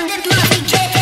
under my jacket.